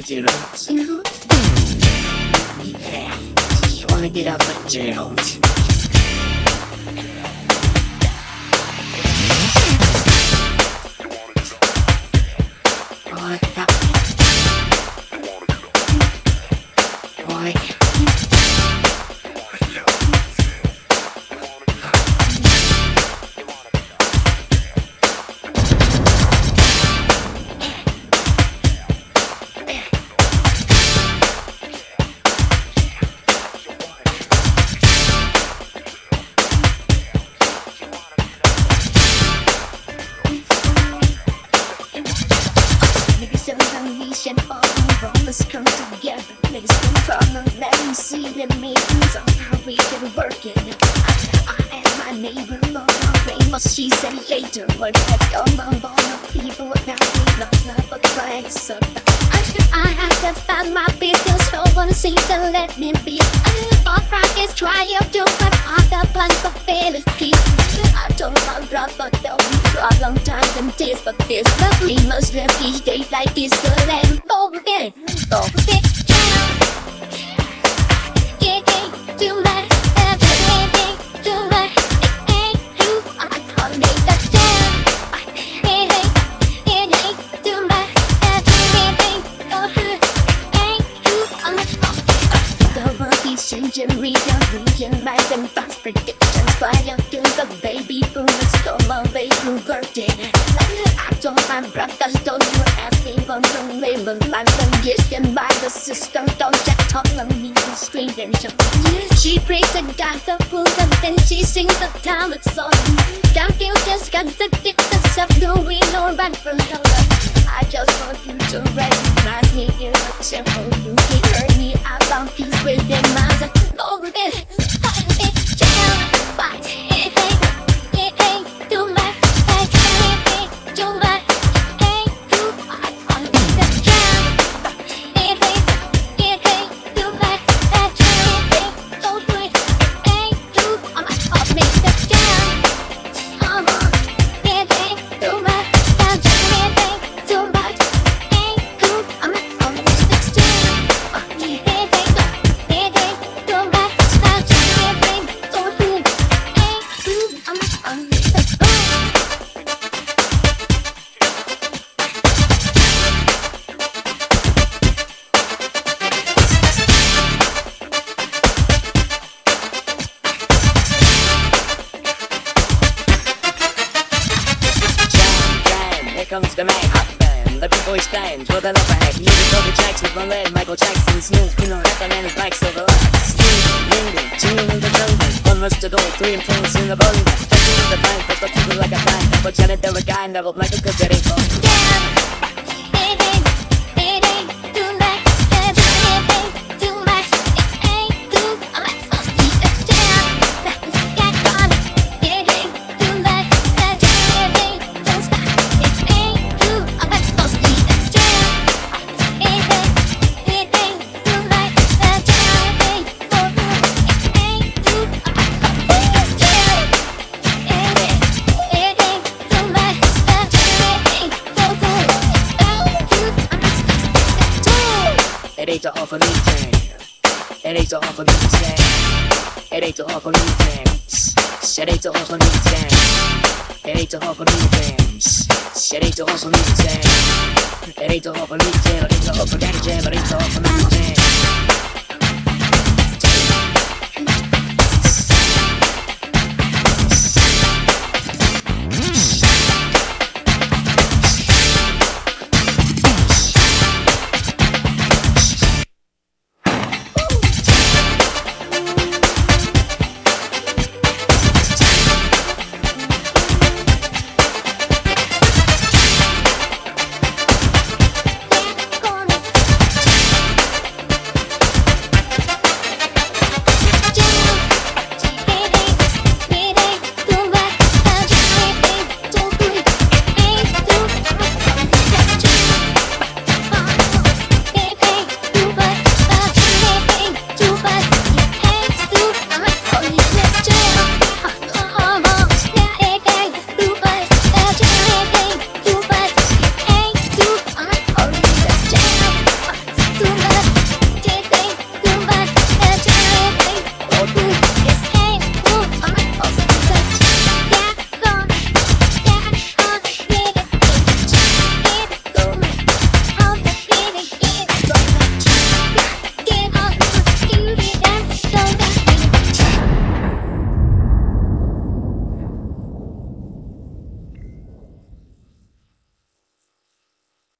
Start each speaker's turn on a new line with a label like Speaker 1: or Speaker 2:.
Speaker 1: Gerald. Yeah, just wanna get out of Gerald.
Speaker 2: Meetings on how we can work it. I, I and my neighbor, Lord, famous, she said later. But that's all my ball people now we not love a so I, I have to find my business, no one seems to let me be. All practice, try to do but all the plans of ability. I told my brother there'll be problem times and tears, but this love we must live each day like this. So let him go with it, go it. Region, life and fast predictions. Fire to the baby boomers, come on, baby, birthday. I told my brothers, don't you ask me for the label. I'm conditioned by the system, don't check tongue on me, the screen and show. She prays to God the food, and then she sings the talent song. Down you just got to dip the stuff, no right from the. I just want you to recognize me in a temple. You can hear me I found peace within myself.
Speaker 1: Comes the man hot band. The people stand for the love ahead. Music for the tracks with my. Michael Jackson, smooth, you know, that man is like silver Mindy, chilling in the jungle. One rush to go, three and four in the bone. Touching in the time, first I keep it like a fan. But Janet, there a guy, never it cause it ain't fun. It ain't all for me, jam. It ain't all for me, jam. It ain't all for me, jam. It ain't all for me, jam. It ain't all for me, jam. It ain't all for me, jam. It ain't all for me, jam. It ain't all for that jam. It ain't all for me, jam.